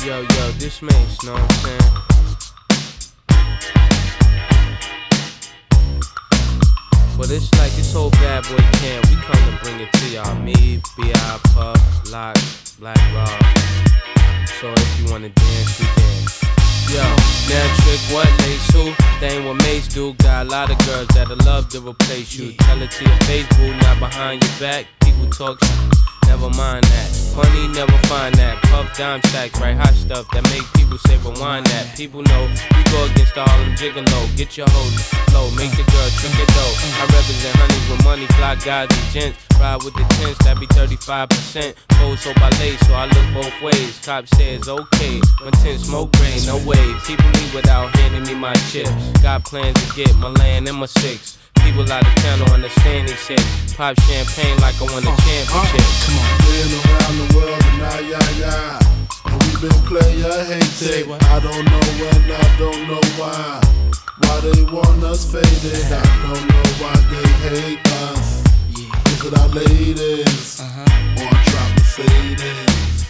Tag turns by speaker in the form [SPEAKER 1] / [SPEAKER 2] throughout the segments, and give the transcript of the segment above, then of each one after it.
[SPEAKER 1] this Mase, know what I'm saying? But it's like this whole bad boy camp. We come to bring it to y'all. Me, B.I. Puff, Lox, Black Rob. So if you wanna dance, we dance. Yo, now trick what lace who? They ain't what Mase do. Got a lot of girls that'll love to replace you. Tell it to your face, boo, not behind your back. People talk shit. Never mind that. Funny, never find that. Puff dime stacks, right? Hot stuff that make people say rewind that. People know you go against all them gigolo. Get your hoes flow, make the girl drink it though. I represent honeys with money, fly guys and gents. Ride with the tents, that be 35%. Pose so by late, so I look both ways. Cop says okay, when ten smoke gray, no way. People leave without handing me my chips. Got plans to get my land and my six. People out of town don't understand shit. Pop champagne like I won a championship.
[SPEAKER 2] Come on. Been around the world and now, yeah, yeah. We been player hated. I don't know when, I don't know why. Why they want us faded. I don't know why they hate us. Yeah. Is it our ladies?
[SPEAKER 1] Uh-huh.
[SPEAKER 2] Or drop Mercedes?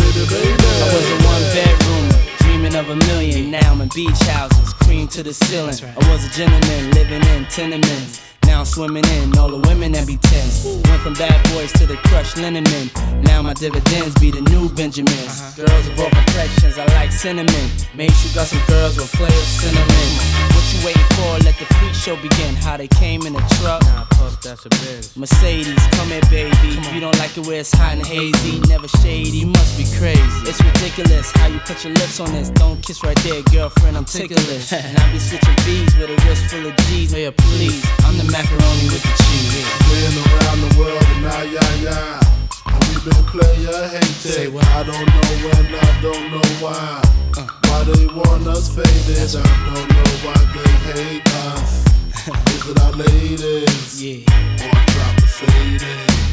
[SPEAKER 2] Baby, baby.
[SPEAKER 3] I was in one bedroom, dreaming of a million. Now I'm in beach houses, cream to the ceiling. I was a gentleman living in tenements. Now I'm swimming in all the women that be tense. Went from bad boys to the crushed linen men. Now my dividends be the new Benjamins. Uh-huh. Girls of all complexions, I like cinnamon. Make sure you got some girls with flavor cinnamon. What you waiting for? Let the freak show begin. How they came in a truck.
[SPEAKER 1] Nah, that's a bitch.
[SPEAKER 3] Mercedes, come here, baby. You don't like it where it's hot and hazy, never shady. You must be crazy. It's ridiculous how you put your lips on this. Don't kiss right there, girlfriend. I'm ticklish. and I be switching V's with a wrist full of G's. Hey, please, I'm the macaroni with the cheese.
[SPEAKER 2] Been around the world and now, yeah, yeah. And we been player hated. I don't know when, I don't know why. Uh. Why they want us faded. I don't know why they hate us. Is it our ladies?
[SPEAKER 3] Yeah.
[SPEAKER 2] Or drop Mercedes?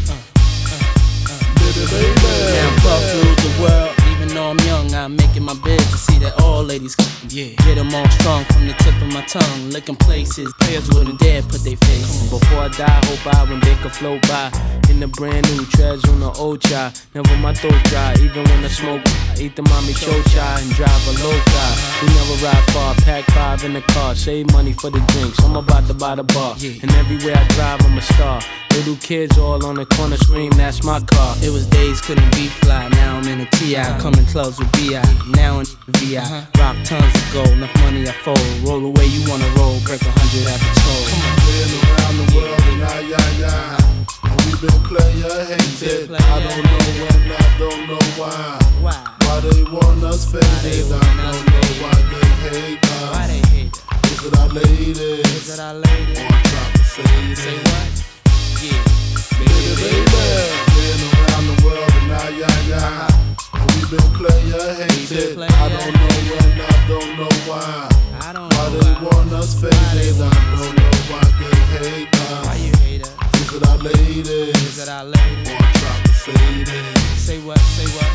[SPEAKER 2] Uh, uh, uh. Baby, baby.
[SPEAKER 3] Now puff through the world, even though I'm young, I'm making my bed to see that all ladies come. Yeah. Get them all strong from the tip of my tongue, licking places. Players wouldn't dare put their face.
[SPEAKER 1] Before I die, hope I when they can float by. In the brand new treads on the old chai. Never my throat dry, even when I smoke. I eat the mommy chocha and drive a low. We never ride far, pack five in the car. Save money for the drinks. I'm about to buy the bar. And everywhere I drive, I'm a star. Little kids all on the corner scream, that's my car.
[SPEAKER 3] It was days couldn't be fly, now I'm in a TI. Coming clubs with BI, now in VI. Uh-huh. Rock tons of gold, enough money I fold. Roll away, you wanna roll, break a hundred at the toll.
[SPEAKER 2] Been around the world and yeah, yeah. And we been player hated. I don't know when, I don't know why.
[SPEAKER 3] Why?
[SPEAKER 2] Why they want us faded. I don't know ladies?
[SPEAKER 3] Is that our lady?
[SPEAKER 2] Or drop Mercedes?
[SPEAKER 3] Say what? Say what?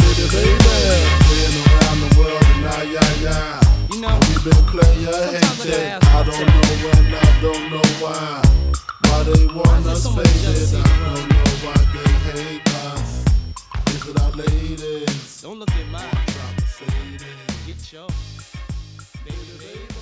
[SPEAKER 2] Baby, baby. Been around the world and now, yeah, yeah.
[SPEAKER 3] You know,
[SPEAKER 2] We been player
[SPEAKER 3] Sometimes I gotta
[SPEAKER 2] hated.
[SPEAKER 3] ask
[SPEAKER 2] I don't know when, I don't know why. Why they want us faded. I don't know why they hate us. Is it our ladies?
[SPEAKER 3] don't look at mine. Get your baby, baby.